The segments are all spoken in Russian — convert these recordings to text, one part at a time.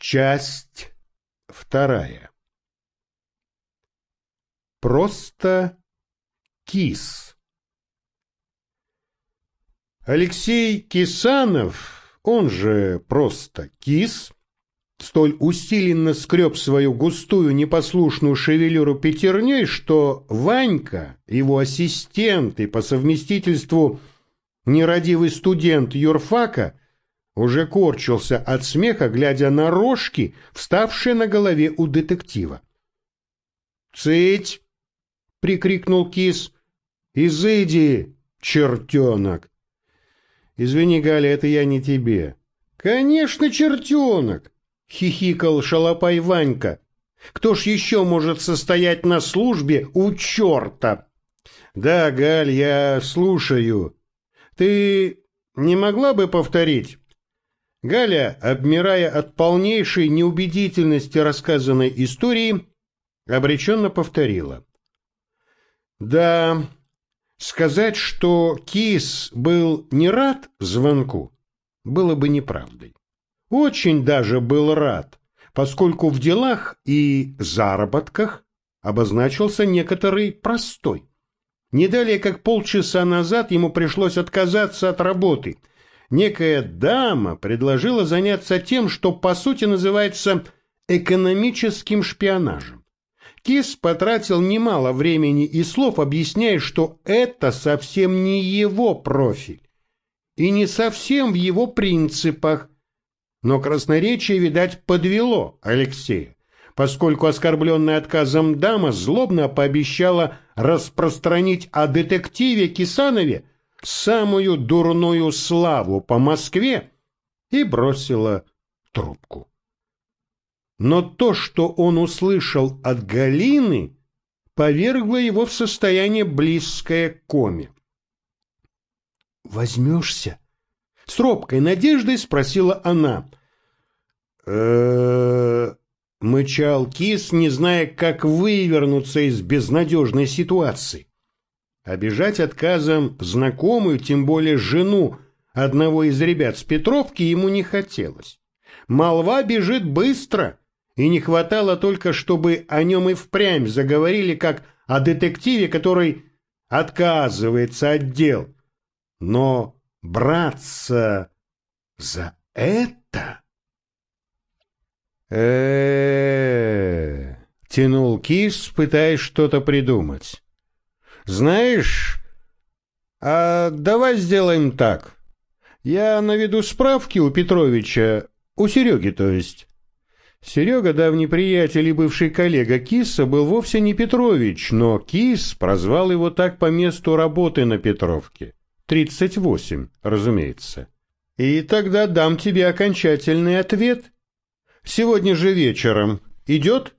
Часть вторая. Просто кис. Алексей Кисанов, он же просто кис, столь усиленно скреб свою густую непослушную шевелюру пятерней, что Ванька, его ассистент и по совместительству нерадивый студент юрфака, уже корчился от смеха, глядя на рожки, вставшие на голове у детектива. «Цыть!» — прикрикнул кис. «Изыди, чертенок!» «Извини, Галя, это я не тебе». «Конечно, чертенок!» — хихикал шалопай Ванька. «Кто ж еще может состоять на службе у черта?» «Да, Галь, я слушаю. Ты не могла бы повторить?» Галя, обмирая от полнейшей неубедительности рассказанной истории, обреченно повторила. Да, сказать, что Кис был не рад звонку, было бы неправдой. Очень даже был рад, поскольку в делах и заработках обозначился некоторый простой. Не далее, как полчаса назад ему пришлось отказаться от работы – некая дама предложила заняться тем, что по сути называется экономическим шпионажем. Кис потратил немало времени и слов, объясняя, что это совсем не его профиль и не совсем в его принципах. Но красноречие, видать, подвело Алексея, поскольку оскорбленная отказом дама злобно пообещала распространить о детективе Кисанове самую дурную славу по Москве и бросила трубку. Но то, что он услышал от Галины, повергло его в состояние близкое к коме. «Возьмешься?» — с робкой надеждой спросила она. э мычал кис, не зная, как вывернуться из безнадежной ситуации. Обижать отказом знакомую, тем более жену одного из ребят с Петровки ему не хотелось. Молва бежит быстро, и не хватало только, чтобы о нем и впрямь заговорили, как о детективе, который отказывается от дел. Но браться за это... э тянул кис, пытаясь что-то придумать. Знаешь, а давай сделаем так. Я наведу справки у Петровича, у Сереги, то есть. Серега, давний приятель и бывший коллега Киса, был вовсе не Петрович, но Кис прозвал его так по месту работы на Петровке. 38, разумеется. И тогда дам тебе окончательный ответ. Сегодня же вечером. Идет?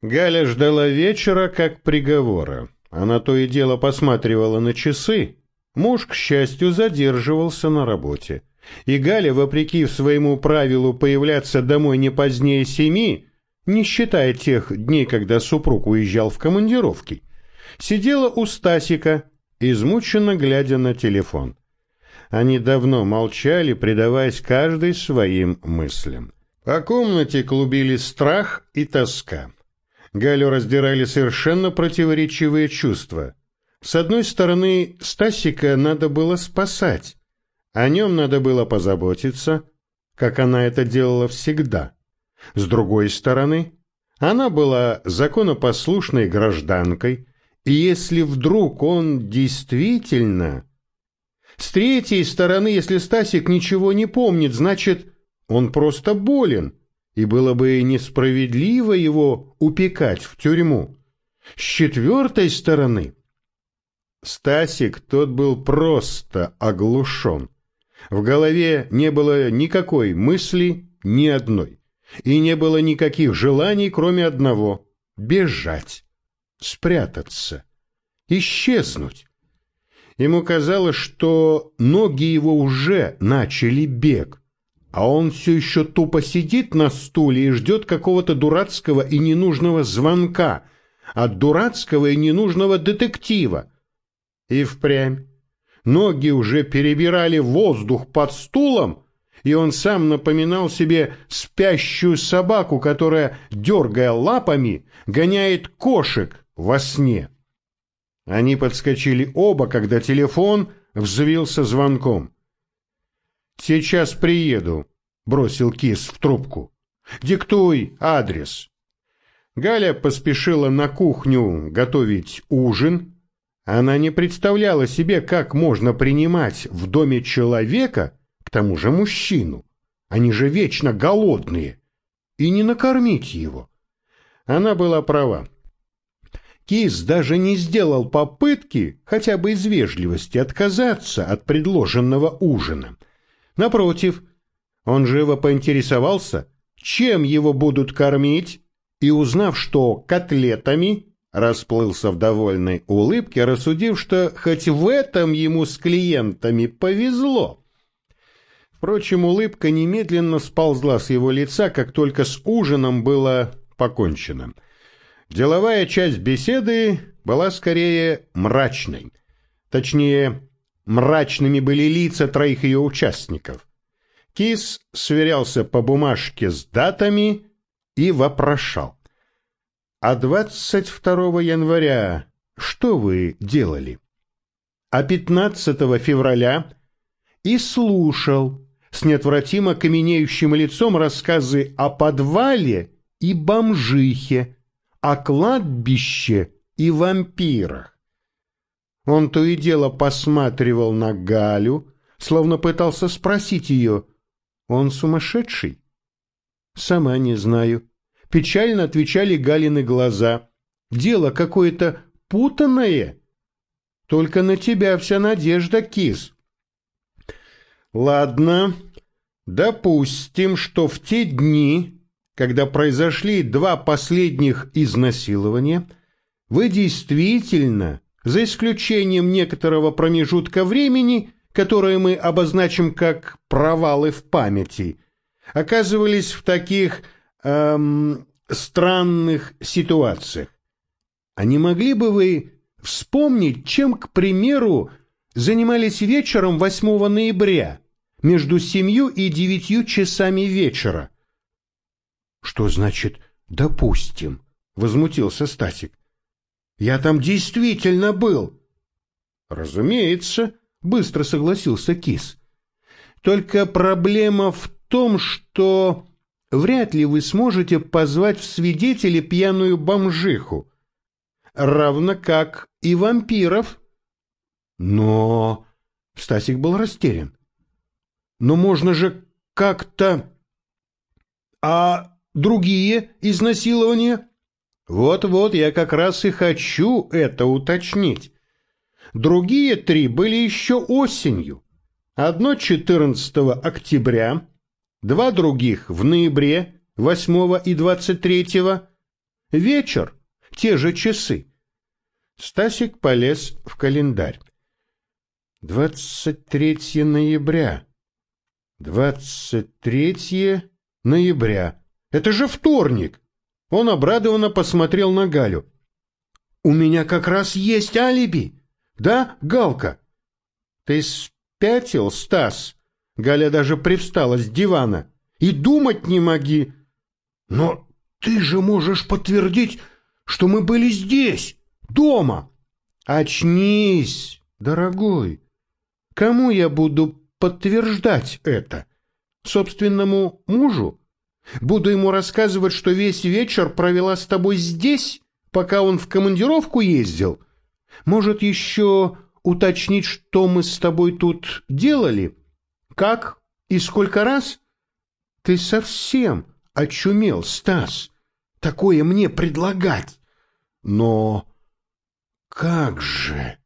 Галя ждала вечера как приговора. Она то и дело посматривала на часы. Муж, к счастью, задерживался на работе. И Галя, вопреки своему правилу появляться домой не позднее семи, не считая тех дней, когда супруг уезжал в командировки, сидела у Стасика, измученно глядя на телефон. Они давно молчали, предаваясь каждой своим мыслям. По комнате клубились страх и тоска. Галю раздирали совершенно противоречивые чувства. С одной стороны, Стасика надо было спасать. О нем надо было позаботиться, как она это делала всегда. С другой стороны, она была законопослушной гражданкой, и если вдруг он действительно... С третьей стороны, если Стасик ничего не помнит, значит, он просто болен, и было бы несправедливо его упекать в тюрьму. С четвертой стороны... Стасик тот был просто оглушен. В голове не было никакой мысли, ни одной. И не было никаких желаний, кроме одного — бежать, спрятаться, исчезнуть. Ему казалось, что ноги его уже начали бег, а он все еще тупо сидит на стуле и ждет какого-то дурацкого и ненужного звонка от дурацкого и ненужного детектива. И впрямь. Ноги уже перебирали воздух под стулом, и он сам напоминал себе спящую собаку, которая, дергая лапами, гоняет кошек во сне. Они подскочили оба, когда телефон взвился звонком. «Сейчас приеду», — бросил кис в трубку. «Диктуй адрес». Галя поспешила на кухню готовить ужин. Она не представляла себе, как можно принимать в доме человека, к тому же мужчину, они же вечно голодные, и не накормить его. Она была права. Кис даже не сделал попытки, хотя бы из вежливости, отказаться от предложенного ужина. Напротив, он живо поинтересовался, чем его будут кормить, и, узнав, что котлетами, расплылся в довольной улыбке, рассудив, что хоть в этом ему с клиентами повезло. Впрочем, улыбка немедленно сползла с его лица, как только с ужином было покончено. Деловая часть беседы была скорее мрачной. Точнее, мрачными были лица троих ее участников. Кис сверялся по бумажке с датами и вопрошал. «А 22 января что вы делали?» «А 15 февраля?» и слушал с неотвратимо каменеющим лицом рассказы о подвале и бомжихе, о кладбище и вампирах. Он то и дело посматривал на Галю, словно пытался спросить ее, он сумасшедший? Сама не знаю. Печально отвечали Галины глаза. Дело какое-то путанное. Только на тебя вся надежда, кис. Ладно, допустим, что в те дни, когда произошли два последних изнасилования, вы действительно, за исключением некоторого промежутка времени, которое мы обозначим как провалы в памяти, оказывались в таких эм, странных ситуациях. А не могли бы вы вспомнить, чем, к примеру, занимались вечером 8 ноября между семью и девятью часами вечера? — Что значит «допустим»? — возмутился Стасик. — Я там действительно был. — Разумеется, — быстро согласился Кис. — Только проблема в том, что вряд ли вы сможете позвать в свидетели пьяную бомжиху, равно как и вампиров. Но... Стасик был растерян. Но можно же как-то... А другие изнасилования? Вот-вот, я как раз и хочу это уточнить. Другие три были еще осенью. Одно 14 октября, два других в ноябре, 8 и 23. Вечер, те же часы. Стасик полез в календарь. 23 ноября. 23 ноября. Это же вторник. Он обрадованно посмотрел на Галю. У меня как раз есть алиби. Да, Галка? Ты спятил, Стас? Галя даже привстала с дивана. И думать не моги. Но ты же можешь подтвердить, что мы были здесь, дома. Очнись, дорогой. Кому я буду подтверждать это? Собственному мужу? Буду ему рассказывать, что весь вечер провела с тобой здесь, пока он в командировку ездил? Может, еще уточнить, что мы с тобой тут делали? Как и сколько раз? Ты совсем очумел, Стас, такое мне предлагать. Но как же...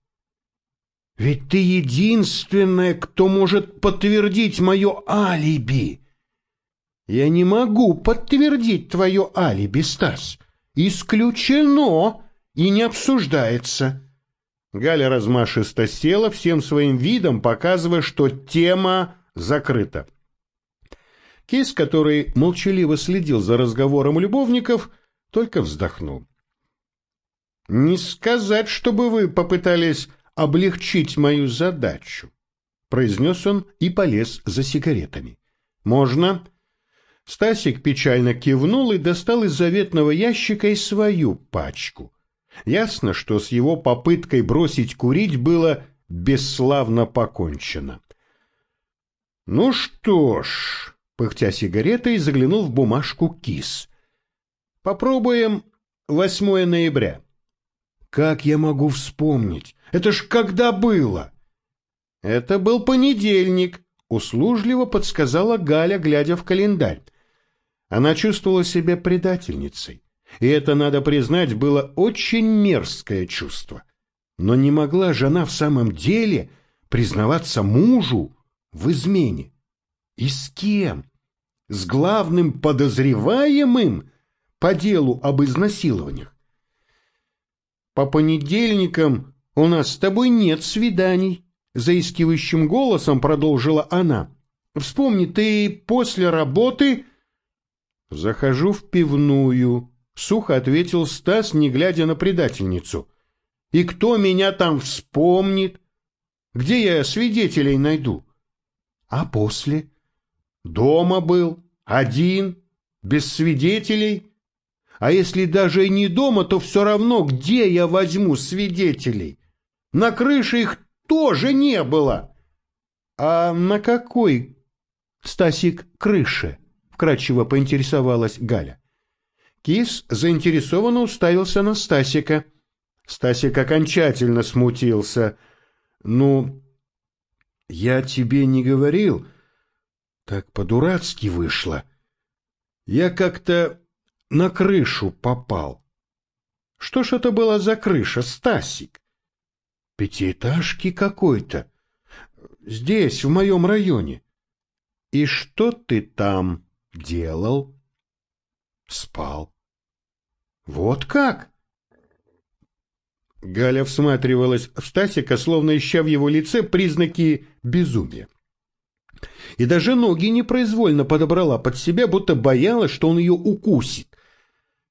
Ведь ты единственная, кто может подтвердить мое алиби. Я не могу подтвердить твое алиби, Стас. Исключено и не обсуждается. Галя размашисто села, всем своим видом показывая, что тема закрыта. Кейс, который молчаливо следил за разговором любовников, только вздохнул. «Не сказать, чтобы вы попытались облегчить мою задачу», — произнес он и полез за сигаретами. Можно?» Стасик печально кивнул и достал из заветного ящика и свою пачку. Ясно, что с его попыткой бросить курить было бесславно покончено. «Ну что ж», — пыхтя сигаретой, заглянул в бумажку кис. «Попробуем 8 ноября». «Как я могу вспомнить? Это ж когда было?» «Это был понедельник», — услужливо подсказала Галя, глядя в календарь. Она чувствовала себя предательницей, и это, надо признать, было очень мерзкое чувство. Но не могла жена в самом деле признаваться мужу в измене. И с кем? С главным подозреваемым по делу об изнасилованиях. По понедельникам у нас с тобой нет свиданий, заискивающим голосом продолжила она. Вспомни, ты после работы «Захожу в пивную», — сухо ответил Стас, не глядя на предательницу. «И кто меня там вспомнит? Где я свидетелей найду?» «А после?» «Дома был, один, без свидетелей. А если даже и не дома, то все равно, где я возьму свидетелей? На крыше их тоже не было». «А на какой, Стасик, крыше?» Вкратчиво поинтересовалась Галя. Кис заинтересованно уставился на Стасика. Стасик окончательно смутился. «Ну, я тебе не говорил. Так по-дурацки вышло. Я как-то на крышу попал». «Что ж это была за крыша, Стасик?» «Пятиэтажки какой-то. Здесь, в моем районе». «И что ты там?» Делал. Спал. Вот как? Галя всматривалась в Стасика, словно ища в его лице признаки безумия. И даже ноги непроизвольно подобрала под себя, будто боялась, что он ее укусит.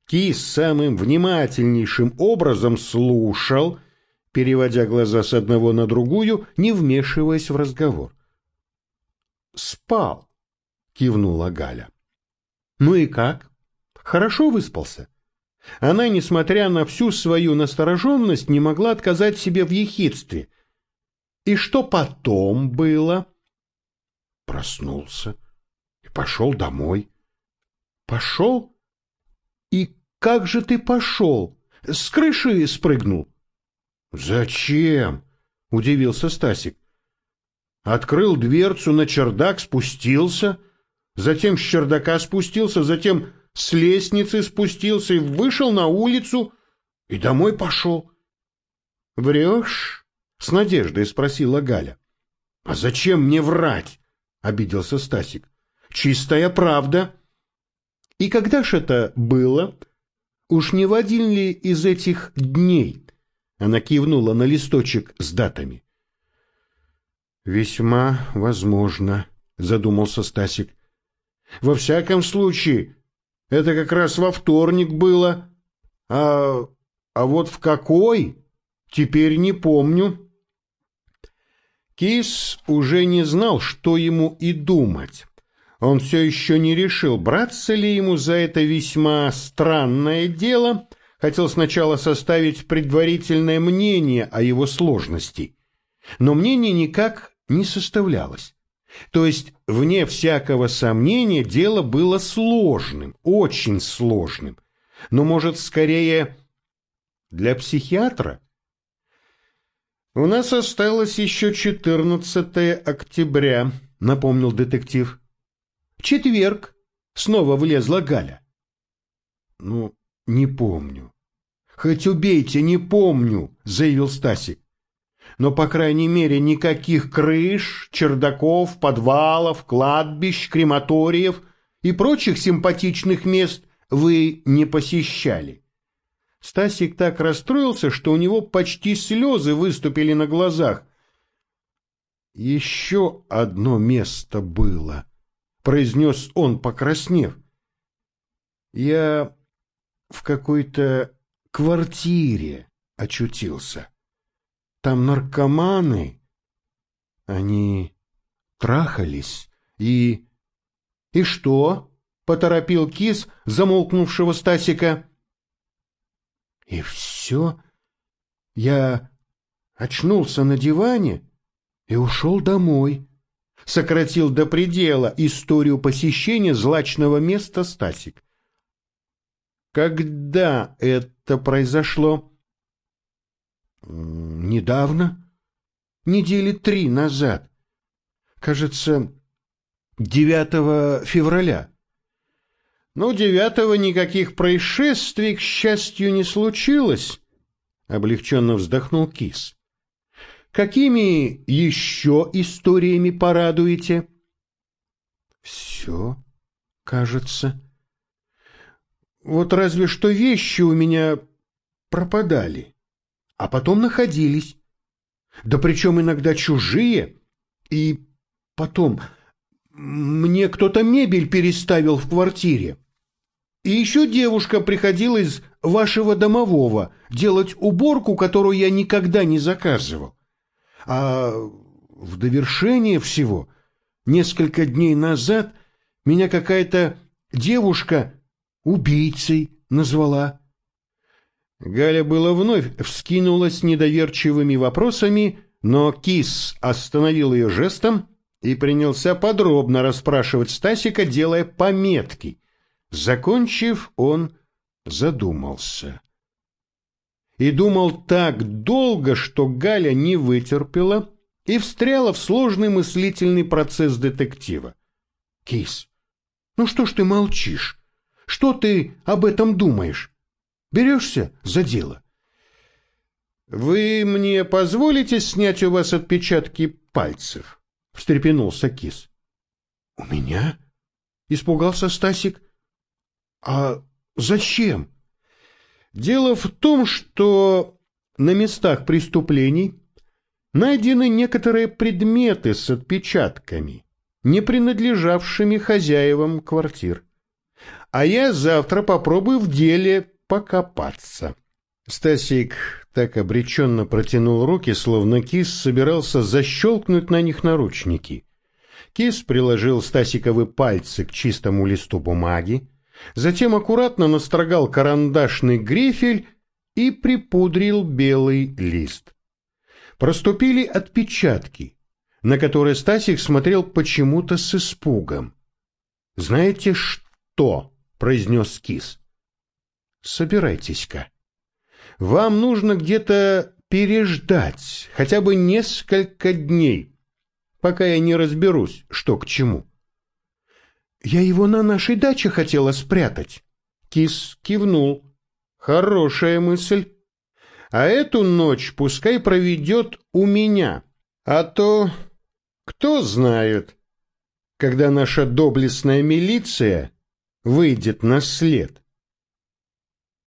Кис самым внимательнейшим образом слушал, переводя глаза с одного на другую, не вмешиваясь в разговор. «Спал», — кивнула Галя. Ну и как? Хорошо выспался? Она, несмотря на всю свою настороженность, не могла отказать себе в ехидстве. И что потом было? Проснулся и пошел домой. Пошел? И как же ты пошел? С крыши спрыгнул? Зачем? Удивился Стасик. Открыл дверцу на чердак, спустился — затем с чердака спустился, затем с лестницы спустился и вышел на улицу и домой пошел. — Врешь? — с надеждой спросила Галя. — А зачем мне врать? — обиделся Стасик. — Чистая правда. — И когда ж это было? Уж не в один ли из этих дней? Она кивнула на листочек с датами. — Весьма возможно, — задумался Стасик. — во всяком случае, это как раз во вторник было. А, а вот в какой, теперь не помню. Кис уже не знал, что ему и думать. Он все еще не решил, браться ли ему за это весьма странное дело, хотел сначала составить предварительное мнение о его сложности. Но мнение никак не составлялось. То есть, вне всякого сомнения, дело было сложным, очень сложным. Но, может, скорее для психиатра? «У нас осталось еще 14 октября», — напомнил детектив. «Четверг», — снова влезла Галя. «Ну, не помню». «Хоть убейте, не помню», — заявил Стасик но, по крайней мере, никаких крыш, чердаков, подвалов, кладбищ, крематориев и прочих симпатичных мест вы не посещали. Стасик так расстроился, что у него почти слезы выступили на глазах. «Еще одно место было», — произнес он, покраснев. «Я в какой-то квартире очутился». Там наркоманы. Они трахались и... И что? Поторопил кис замолкнувшего Стасика. И все. Я очнулся на диване и ушел домой. Сократил до предела историю посещения злачного места Стасик. Когда это произошло? Недавно. Недели три назад. Кажется, 9 февраля. Ну, девятого никаких происшествий, к счастью, не случилось, — облегченно вздохнул Кис. Какими еще историями порадуете? Все, кажется. Вот разве что вещи у меня пропадали, а потом находились. Да причем иногда чужие. И потом мне кто-то мебель переставил в квартире. И еще девушка приходила из вашего домового делать уборку, которую я никогда не заказывал. А в довершение всего, несколько дней назад меня какая-то девушка убийцей назвала. Галя было вновь вскинулась недоверчивыми вопросами, но кис остановил ее жестом и принялся подробно расспрашивать Стасика, делая пометки. Закончив, он задумался. И думал так долго, что Галя не вытерпела и встряла в сложный мыслительный процесс детектива. «Кис, ну что ж ты молчишь? Что ты об этом думаешь? Берешься за дело?» «Вы мне позволите снять у вас отпечатки пальцев?» — встрепенулся кис. — У меня? — испугался Стасик. — А зачем? — Дело в том, что на местах преступлений найдены некоторые предметы с отпечатками, не принадлежавшими хозяевам квартир. А я завтра попробую в деле покопаться. Стасик так обреченно протянул руки, словно кис собирался защелкнуть на них наручники. Кис приложил Стасиковы пальцы к чистому листу бумаги, затем аккуратно настрогал карандашный грифель и припудрил белый лист. Проступили отпечатки, на которые Стасик смотрел почему-то с испугом. «Знаете что?» — произнес кис. «Собирайтесь-ка». Вам нужно где-то переждать хотя бы несколько дней, пока я не разберусь, что к чему. Я его на нашей даче хотела спрятать. Кис кивнул. Хорошая мысль. А эту ночь пускай проведет у меня. А то, кто знает, когда наша доблестная милиция выйдет на след.